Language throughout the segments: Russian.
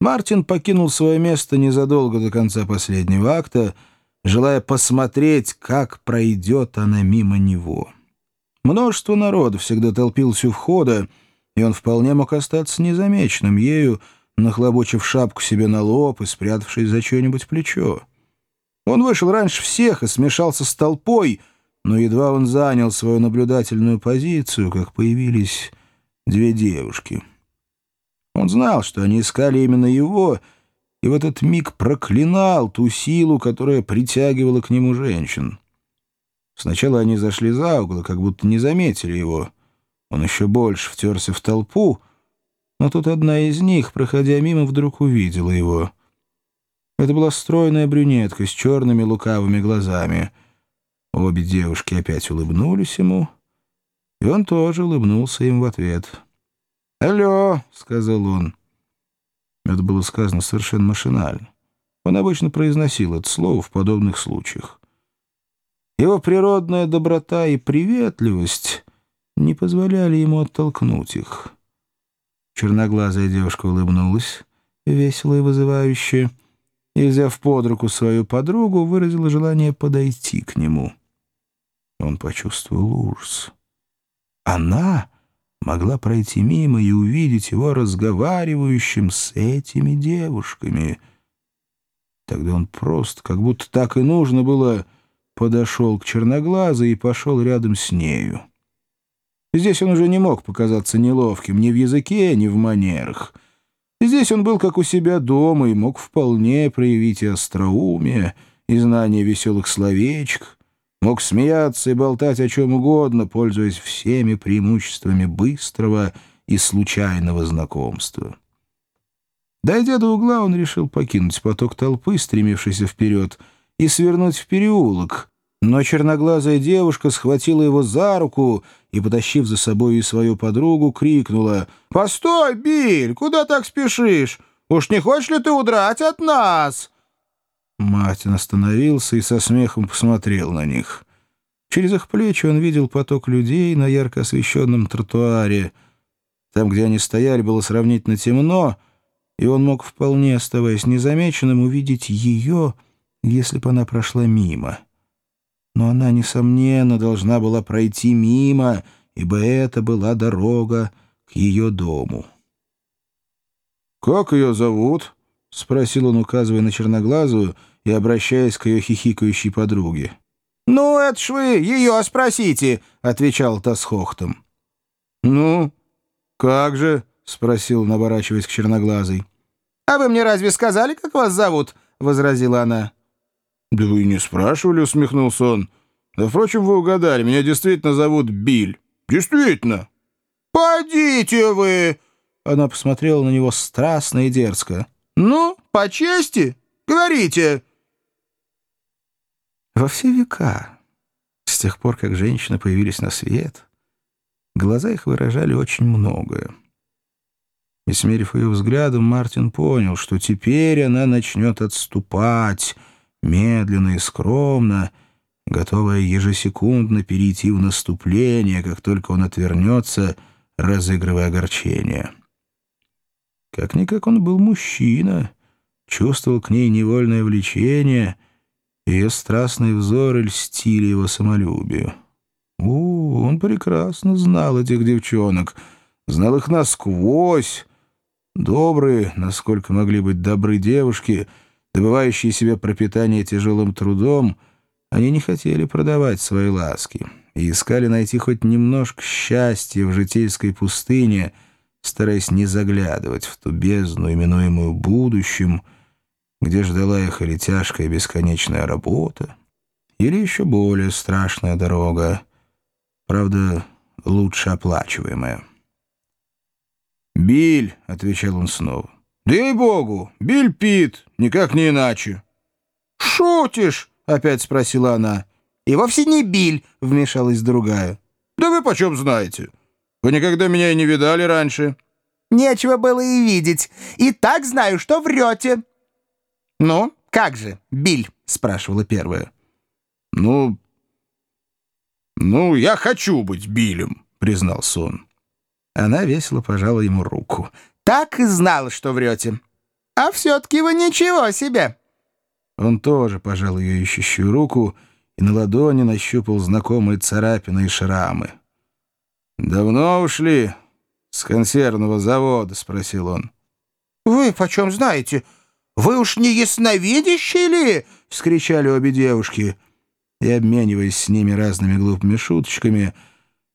Мартин покинул свое место незадолго до конца последнего акта, желая посмотреть, как пройдет она мимо него. Множество народа всегда толпилось у входа, и он вполне мог остаться незамеченным ею, нахлобучив шапку себе на лоб и спрятавшись за чье-нибудь плечо. Он вышел раньше всех и смешался с толпой, но едва он занял свою наблюдательную позицию, как появились две девушки. Он знал, что они искали именно его, и в этот миг проклинал ту силу, которая притягивала к нему женщин. Сначала они зашли за угол, как будто не заметили его. Он еще больше втерся в толпу, но тут одна из них, проходя мимо, вдруг увидела его. Это была стройная брюнетка с черными лукавыми глазами. Обе девушки опять улыбнулись ему, и он тоже улыбнулся им в ответ. «Алло!» — сказал он. Это было сказано совершенно машинально. Он обычно произносил это слово в подобных случаях. Его природная доброта и приветливость не позволяли ему оттолкнуть их. Черноглазая девушка улыбнулась, весело и вызывающе, и, взяв под руку свою подругу, выразила желание подойти к нему. Он почувствовал ужас. Она могла пройти мимо и увидеть его разговаривающим с этими девушками. Тогда он просто, как будто так и нужно было, подошел к черноглазой и пошел рядом с нею. Здесь он уже не мог показаться неловким ни в языке, ни в манерах. Здесь он был как у себя дома и мог вполне проявить и остроумие, и знание веселых словечек, мог смеяться и болтать о чем угодно, пользуясь всеми преимуществами быстрого и случайного знакомства. Дойдя до угла, он решил покинуть поток толпы, стремившийся вперед, и свернуть в переулок, но черноглазая девушка схватила его за руку и, потащив за собой и свою подругу, крикнула «Постой, Биль! Куда так спешишь? Уж не хочешь ли ты удрать от нас?» Мартин остановился и со смехом посмотрел на них. Через их плечи он видел поток людей на ярко освещенном тротуаре. Там, где они стояли, было сравнительно темно, и он мог вполне, оставаясь незамеченным, увидеть ее, если бы она прошла мимо но она, несомненно, должна была пройти мимо, ибо это была дорога к ее дому. «Как ее зовут?» — спросил он, указывая на черноглазую и обращаясь к ее хихикающей подруге. «Ну, это ж вы ее спросите», — отвечал та с хохтом. «Ну, как же?» — спросил он, оборачиваясь к черноглазой. «А вы мне разве сказали, как вас зовут?» — возразила она. «Да вы не спрашивали», — усмехнулся он. «Да, впрочем, вы угадали, меня действительно зовут Биль. Действительно». «Подите вы!» Она посмотрела на него страстно и дерзко. «Ну, по чести, говорите». Во все века, с тех пор, как женщины появились на свет, глаза их выражали очень многое. И, смерив ее взглядом, Мартин понял, что теперь она начнет отступать — медленно и скромно, готовая ежесекундно перейти в наступление, как только он отвернется, разыгрывая огорчение. Как-никак он был мужчина, чувствовал к ней невольное влечение, ее страстные взоры льстили его самолюбию. У, он прекрасно знал этих девчонок, знал их насквозь. Добрые, насколько могли быть добры девушки — добывающие себе пропитание тяжелым трудом, они не хотели продавать свои ласки и искали найти хоть немножко счастья в житейской пустыне, стараясь не заглядывать в ту бездну, именуемую будущим, где ждала их или тяжкая бесконечная работа, или еще более страшная дорога, правда, лучше оплачиваемая. «Биль», — отвечал он снова, да ей-богу, Биль Пит, никак не иначе. «Шутишь?» — опять спросила она. «И вовсе не Биль», — вмешалась другая. «Да вы почем знаете? Вы никогда меня и не видали раньше». «Нечего было и видеть. И так знаю, что врете». «Ну, как же, Биль?» — спрашивала первая. «Ну, ну, я хочу быть Билем», — признался он. Она весело пожала ему руку. Так и знала, что врете». А все-таки вы ничего себе!» Он тоже пожал ее ищущую руку и на ладони нащупал знакомые царапины и шрамы. «Давно ушли с консервного завода?» — спросил он. «Вы почем знаете? Вы уж не ясновидящие ли?» — вскричали обе девушки. И, обмениваясь с ними разными глупыми шуточками,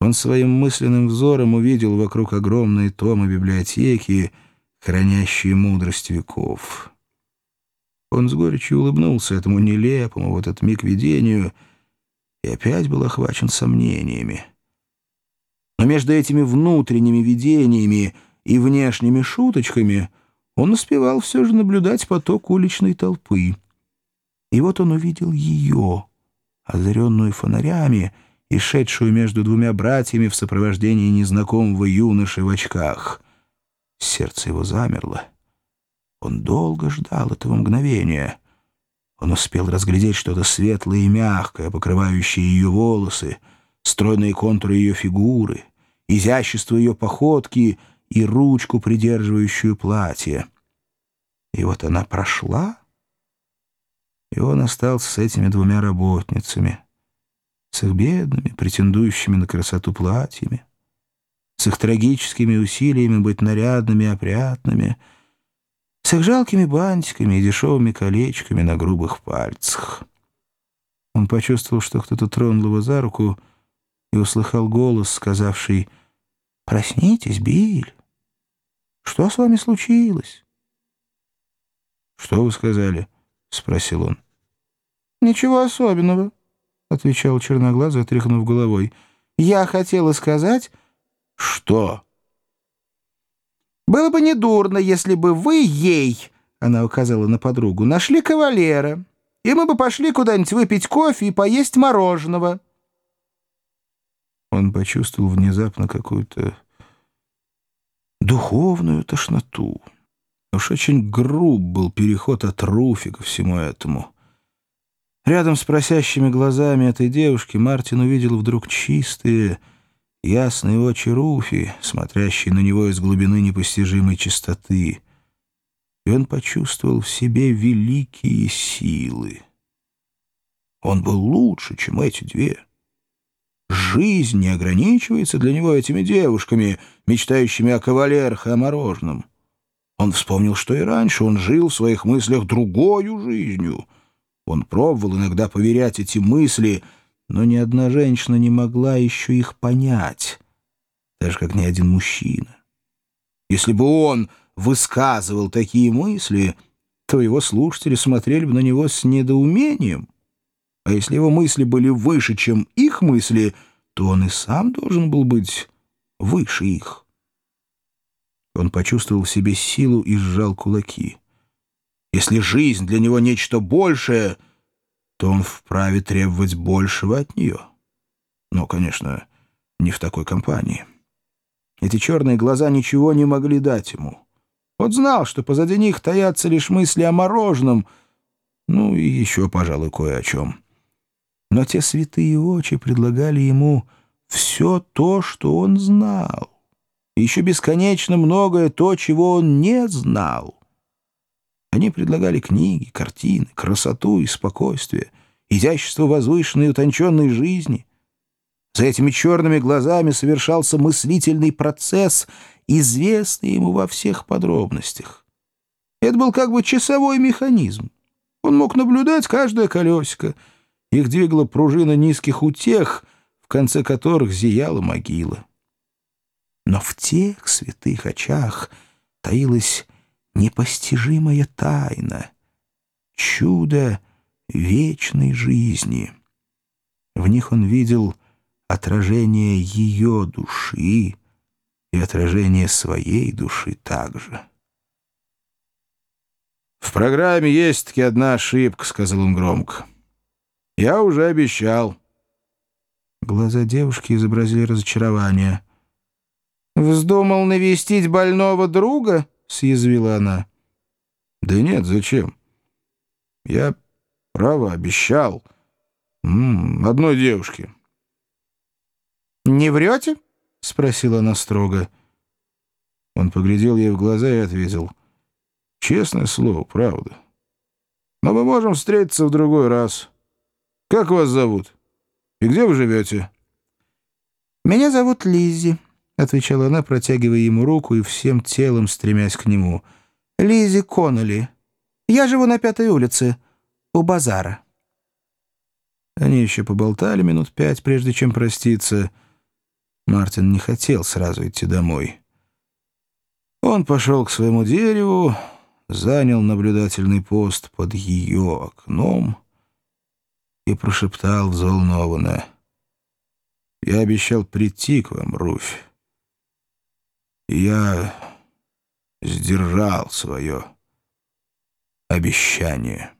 он своим мысленным взором увидел вокруг огромные томы библиотеки, хранящие мудрость веков. Он с горечью улыбнулся этому нелепому в этот миг видению и опять был охвачен сомнениями. Но между этими внутренними видениями и внешними шуточками он успевал все же наблюдать поток уличной толпы. И вот он увидел ее, озаренную фонарями, и шедшую между двумя братьями в сопровождении незнакомого юноши в очках. Сердце его замерло. Он долго ждал этого мгновения. Он успел разглядеть что-то светлое и мягкое, покрывающее ее волосы, стройные контуры ее фигуры, изящество ее походки и ручку, придерживающую платье. И вот она прошла, и он остался с этими двумя работницами, с их бедными, претендующими на красоту платьями, с их трагическими усилиями быть нарядными и опрятными, с их жалкими бантиками и дешевыми колечками на грубых пальцах. Он почувствовал, что кто-то тронул его за руку и услыхал голос, сказавший «Проснитесь, Биль! Что с вами случилось?» «Что вы сказали?» — спросил он. «Ничего особенного», — отвечал черноглазый, тряхнув головой. «Я хотела сказать...» «Что?» «Было бы недурно, если бы вы ей, — она указала на подругу, — нашли кавалера, и мы бы пошли куда-нибудь выпить кофе и поесть мороженого». Он почувствовал внезапно какую-то духовную тошноту. Уж очень груб был переход от Руфи ко всему этому. Рядом с просящими глазами этой девушки Мартин увидел вдруг чистые, ясные очи Руфи, смотрящие на него из глубины непостижимой чистоты. И он почувствовал в себе великие силы. Он был лучше, чем эти две. Жизнь не ограничивается для него этими девушками, мечтающими о кавалерах и о мороженом. Он вспомнил, что и раньше он жил в своих мыслях другою жизнью. Он пробовал иногда поверять эти мысли, но ни одна женщина не могла еще их понять, даже как ни один мужчина. Если бы он высказывал такие мысли, то его слушатели смотрели бы на него с недоумением. А если его мысли были выше, чем их мысли, то он и сам должен был быть выше их. Он почувствовал в себе силу и сжал кулаки. Если жизнь для него нечто большее, то он вправе требовать большего от нее. Но, конечно, не в такой компании. Эти черные глаза ничего не могли дать ему. Он знал, что позади них таятся лишь мысли о мороженом, ну и еще, пожалуй, кое о чем. Но те святые очи предлагали ему все то, что он знал еще бесконечно многое то, чего он не знал. Они предлагали книги, картины, красоту и спокойствие, изящество возвышенной и утонченной жизни. За этими черными глазами совершался мыслительный процесс, известный ему во всех подробностях. Это был как бы часовой механизм. Он мог наблюдать каждое колесико. Их двигала пружина низких утех, в конце которых зияла могила. Но в тех святых очах таилась непостижимая тайна, чудо вечной жизни. В них он видел отражение ее души и отражение своей души также. «В программе есть-таки одна ошибка», — сказал он громко. «Я уже обещал». Глаза девушки изобразили разочарование — «Вздумал навестить больного друга?» — съязвила она. «Да нет, зачем? Я, право, обещал. М -м, одной девушке». «Не врете?» — спросила она строго. Он поглядел ей в глаза и ответил. Честное слово, правда. Но мы можем встретиться в другой раз. Как вас зовут? И где вы живете?» «Меня зовут Лиззи», — отвечала она, протягивая ему руку и всем телом стремясь к нему. «Лиззи Конноли. Я живу на пятой улице, у базара». Они еще поболтали минут пять, прежде чем проститься. Мартин не хотел сразу идти домой. Он пошел к своему дереву, занял наблюдательный пост под ее окном и прошептал взволнованно. «Я обещал прийти к вам, Руфь. я сдержал свое обещание».